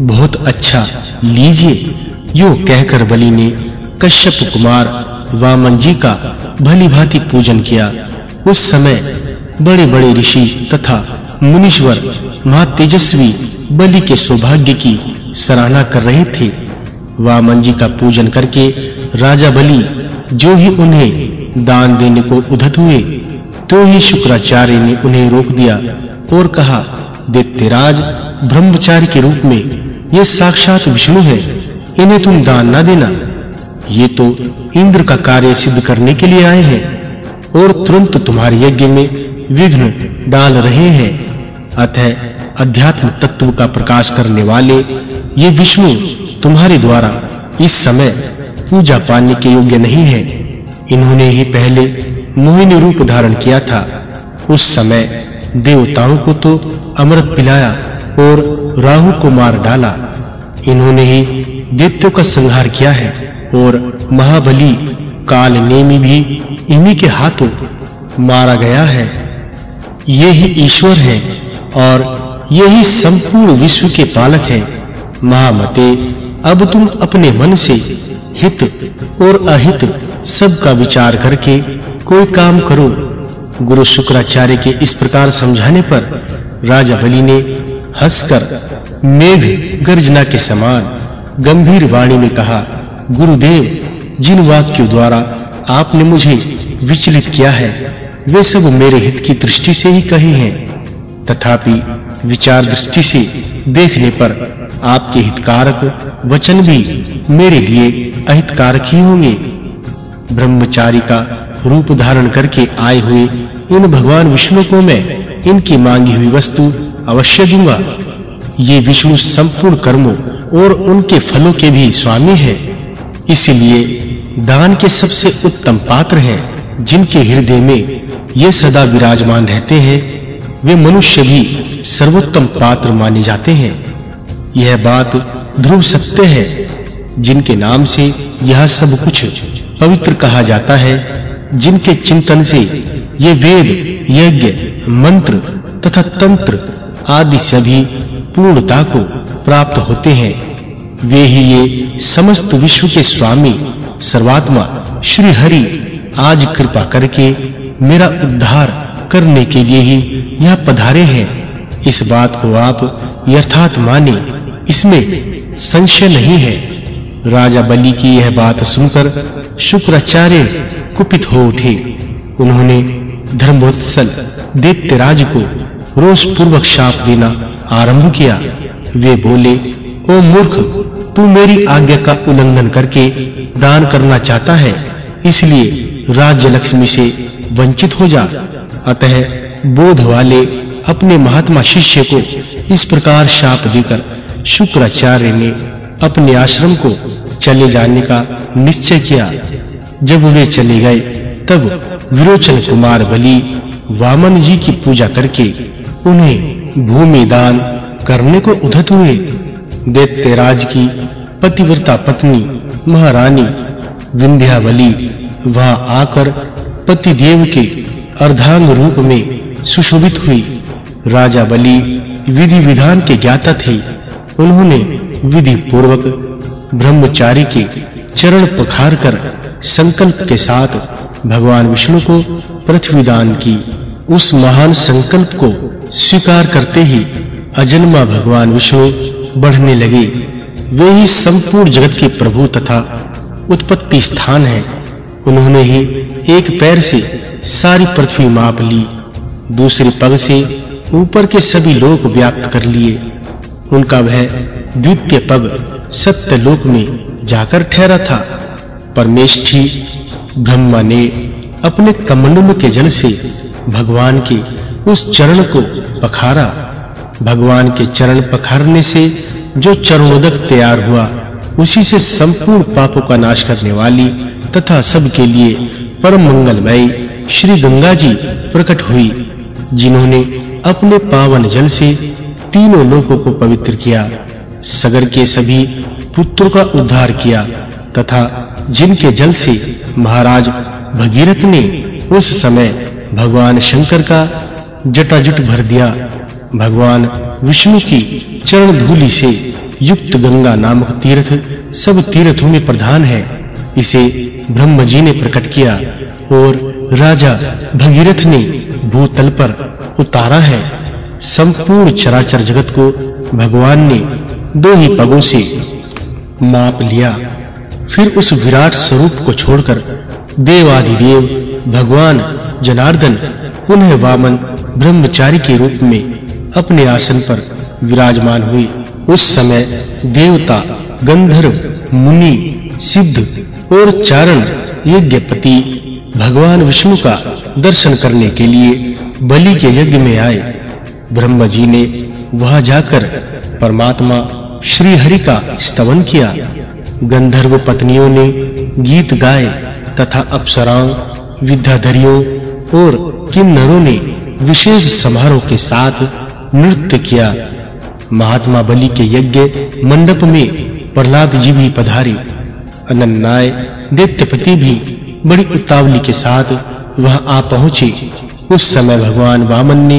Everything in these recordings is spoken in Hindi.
बहुत अच्छा लीजिए, यो कहकर बलि ने कश्यप कुमार वामन जी का भली भांति पूजन किया। उस समय बड़े-बड़े ऋषि तथा मुनीश्वर महातेजस्वी बलि के सौभाग्य की सराहना कर रहे थे। वामन जी का पूजन करके राजा बलि जो ही उन्हें दान देने को उद्धत हुए तो ही शुक्राचार्य ने उन्हें रोक दिया और कहा दैत्यराज ब्रह्मचारी के रूप में ये साक्षात विष्णु है। इन्हें तुम दान ना देना। ये तो इंद्र का कार्य सिद्ध करने के लिए आए हैं और तुरंत तुम्हारे यज्ञ में विघ्न डाल रहे हैं। अतः अध्यात्म तत्व का प्रकाश करने वाले ये विष्णु तुम्हारे द्वारा इस समय पूजा पाने के योग्य नहीं है। इन्होंने ही पहले मोहिनी रूप धारण किया था। उस समय देवताओं को तो अमृत पिलाया और राहु को मार डाला। इन्होंने ही दैत्यों का संहार किया है और महाबली काल नेमी भी इन्हीं के हाथों मारा गया है। ये ही ईश्वर है और यही संपूर्ण विश्व के पालक है। महामते, अब तुम अपने मन से हित और अहित सब का विचार करके कोई काम करो। गुरु शुक्राचार्य के इस प्रकार समझाने पर राजा बलि ने हंसकर मेघ गर्जना के समान गंभीर वाणी में कहा, गुरुदेव, जिन वाक्यों द्वारा आपने मुझे विचलित किया है, वे सब मेरे हित की दृष्टि से ही कहे हैं। तथापि विचार दृष्टि से देखने पर आपके हितकारक वचन भी मेरे लिए अहितकारक ही होंगे। ब्रह्मचारी का रूप धारण करके आए हुए इन भगवान विष्णु को मैं इनकी मांगी हुई वस्तु अवश्य दूँगा। ये विष्णु संपूर्ण कर्मों और उनके फलों के भी स्वामी हैं। इसलिए दान के सबसे उत्तम पात्र हैं, जिनके हृदय में ये सदा विराजमान रहते हैं, वे मनुष्य भी सर्वोत्तम पात्र माने जाते हैं। यह बात ध्रुव सत्य है, जिनके नाम से यह सब कुछ पवित्र कहा जाता है, जिनके चिंतन से ये वेद, यज्ञ, मंत्र तथा तंत्र आदि सभी पूर्णता को प्राप्त होते हैं। वे ही ये समस्त विश्व के स्वामी, सर्वात्मा श्री हरि आज कृपा करके मेरा उद्धार करने के लिए ही यह पधारे हैं। इस बात को आप यथार्थ माने, इसमें संशय नहीं है। राजा बलि की यह बात सुनकर शुक्राचार्य कुपित हो उठे। उन्होंने धर्मवत्सल दैत्यराज को रोष पूर्वक शाप देना आरंभ किया। वे बोले, ओ मूर्ख, तू मेरी आज्ञा का उल्लंघन करके दान करना चाहता है, इसलिए राज्य लक्ष्मी से वंचित हो जा। अतः बोध वाले अपने महात्मा शिष्य को इस प्रकार शाप देकर शुक्राचार्य ने अपने आश्रम को चले जाने का निश्चय किया। जब वे चले गए, तब विरोचन कुमार बलि वामन जी की पूजा करके उन्हें भूमि दान करने को उद्धत हुए। दैत्यराज की पतिव्रता पत्नी, महारानी विंध्यावली, वहाँ आकर पति देव के अर्धांग रूप में सुशोभित हुई। राजा बलि विधि विधान के ज्ञाता थे। उन्होंने विधि पूर्वक ब्रह्मचारी के चरण पखार कर संकल्प के साथ भगवान विष्णु को पृथ्वी दान की उस महान संकल्प को स्वीकार करते ही अजन्मा भगवान विष्णु बढ़ने लगे। वे ही संपूर्ण जगत के प्रभु तथा उत्पत्ति स्थान है। उन्होंने ही एक पैर से सारी पृथ्वी माप ली, दूसरे पग से ऊपर के सभी लोक व्याप्त कर लिए। उनका वह द्वितीय पग सत्य लोक में जाकर ठहरा था। परमेष्ठी, ब्रह्मा ने अपने कमंडल के जल से भगवान के उस चरण को पखारा, भगवान के चरण पखारने से जो चरणोदक तैयार हुआ, उसी से संपूर्ण पापों का नाश करने वाली तथा सबके लिए परम मंगलमय श्री गंगा जी प्रकट हुई, जिन्होंने अपने पावन जल से तीनों लोकों को पवित्र किया, सगर के सभी पुत्रों का उद्धार किया तथा जिनके जल से महाराज भगीरथ ने उस समय भगवान शंकर का जटाजुट भर दिया। भगवान विष्णु की चरण धूलि से युक्त गंगा नामक तीर्थ सब तीर्थों में प्रधान है। इसे ब्रह्म जी ने प्रकट किया और राजा भगीरथ ने भूतल पर उतारा है। संपूर्ण चराचर जगत को भगवान ने दो ही पगों से माप लिया। फिर उस विराट स्वरूप को छोड़कर देवाधिदेव भगवान जनार्दन, पुनः वामन ब्रह्मचारी के रूप में अपने आसन पर विराजमान हुए उस समय देवता, गंधर्व, मुनि, सिद्ध और चारण यज्ञपति भगवान विष्णु का दर्शन करने के लिए बलि के यज्ञ में आए। ब्रह्मा जी ने वहाँ जाकर परमात्मा श्री हरि का स्तवन किया। गंधर्व पत्नियों ने गीत गाए तथा अप्सराओं, विद्याधरियों और किन्नरों ने विशेष समारोह के साथ नृत्य किया। महात्मा बलि के यज्ञ मंडप में प्रहलाद जी भी पधारे। अनन्नाय दैत्यपति भी बड़ी उतावली के साथ वहाँ आ पहुँचे। उस समय भगवान वामन ने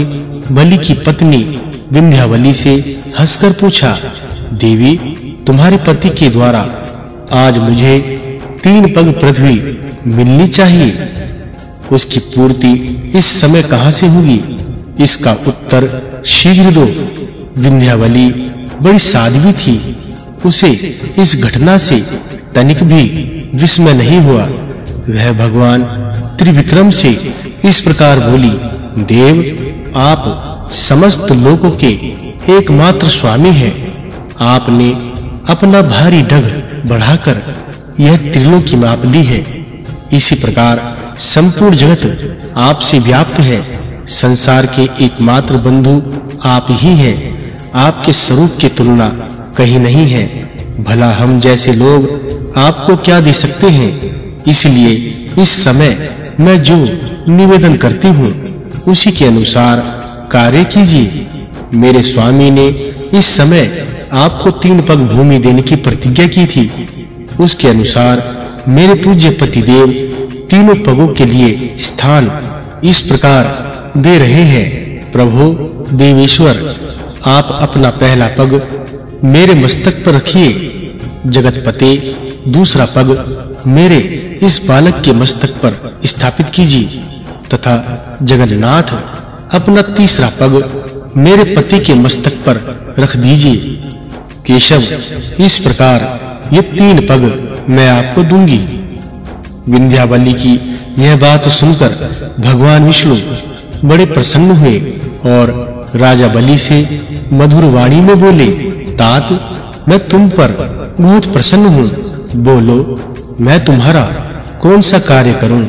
बलि की पत्नी विंध्यावली से हंसकर पूछा, देवी, तुम्हारे पति के द्वारा आज मुझे तीन पग पृथ्वी मिलनी चाहिए। उसकी पूर्ति इस समय कहाँ से होगी? इसका उत्तर शीघ्र दो। विंध्यावली बड़ी साध्वी थी। उसे इस घटना से तनिक भी विस्मय नहीं हुआ। वह भगवान त्रिविक्रम से इस प्रकार बोली, देव, आप समस्त लोगों के एकमात्र स्वामी हैं। आपने अपना भारी डग बढ़ाकर यह त्रिलोकी माप ली है। इसी प्रकार संपूर्ण जगत आपसे व्याप्त है। संसार के एकमात्र बंधु आप ही हैं। आपके स्वरूप की तुलना कहीं नहीं है। भला हम जैसे लोग आपको क्या दे सकते हैं? इसलिए इस समय मैं जो निवेदन करती हूँ, उसी के अनुसार कार्य कीजिए। मेरे स्वामी ने इस समय आपको तीन पग भूमि देने की प्रतिज्ञा की थी। उसके अनुसार मेरे पूज्य पतिदेव तीनों पगों के लिए स्थान इस प्रकार दे रहे हैं, प्रभु, देवेश्वर, आप अपना पहला पग मेरे मस्तक पर रखिए। जगतपते, दूसरा पग मेरे इस बालक के मस्तक पर स्थापित कीजिए। तथा जगन्नाथ, अपना तीसरा पग मेरे पति के मस्तक पर रख दीजिए। केशव, इस प्रकार ये तीन पग मैं आपको दूँगी। विंध्यावली की यह बात सुनकर भगवान विष्णु बड़े प्रसन्न हुए और राजा बलि से मधुर वाणी में बोले, तात, मैं तुम पर बहुत प्रसन्न हूँ। बोलो, मैं तुम्हारा कौन सा कार्य करूँ?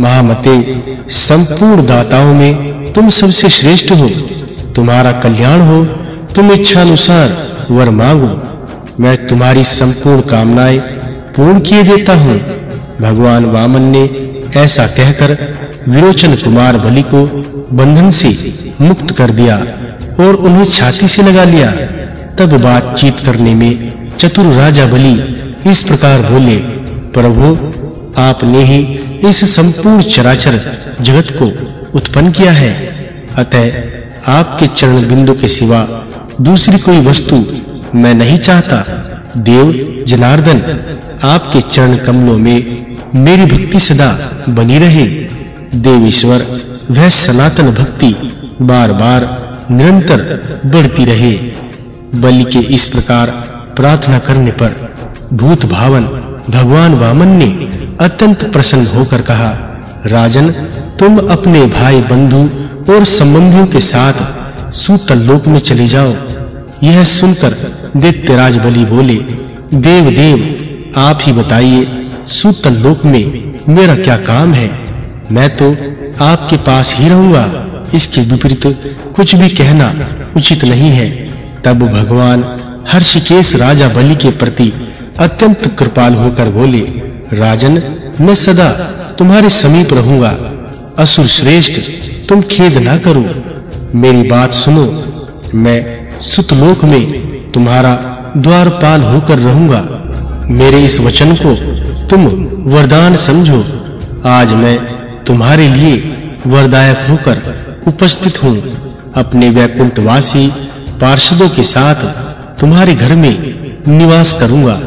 महामते, संपूर्ण दाताओं में तुम सबसे श्रेष्ठ हो। तुम्हारा कल्याण हो, तुम इच्छा अनुसार वर मांगो। मैं तुम्हारी संपूर्ण कामनाएँ पूर्ण किए देता हूँ। भगवान वामन ने ऐसा कहकर विरोचन कुमार बलि को बंधन से मुक्त कर दिया और उन्हें छाती से लगा लिया। तब बातचीत करने में चतुर राजा बलि इस प्रकार बोले, प्रभु, आपने ही इस संपूर्ण चराचर जगत को उत्पन्न किया है। अतः आपके चरण बिंदु के सिवा दूसरी कोई वस्तु मैं नहीं चाहता। देव जनार्दन, आपके चरण कमलों में मेरी भक्ति सदा बनी रहे। देवेश्वर, वह सनातन भक्ति बार-बार निरंतर बढ़ती रहे। बलि के इस प्रकार प्रार्थना करने पर भूत भावन भगवान वामन ने अत्यंत प्रसन्न होकर कहा, राजन, तुम अपने भाई बंधु और संबंधियों के साथ सूतल लोक में चले जाओ। यह सुनकर दैत्यराज बलि बोले देव देव आप ही बताइए, सूतल लोक में मेरा क्या काम है? मैं तो आपके पास ही रहूँगा। इसके विपरीत कुछ भी कहना उचित नहीं है। तब भगवान हर्षिकेश राजा बलि के प्रति अत्यंत कृपाल होकर बोले, राजन, मैं सदा तुम्हारे समीप रहूँगा। असुर श्रेष्ठ, तुम खेद ना करो। मेरी बात सुनो, मैं सुतलोक में तुम्हारा द्वारपाल होकर रहूँगा। मेरे इस वचन को तुम वरदान समझो। आज मैं तुम्हारे लिए वरदायक होकर उपस्थित हूँ। अपने वैकुंठवासी पार्षदों के साथ तुम्हारे घर में निवास करूँगा।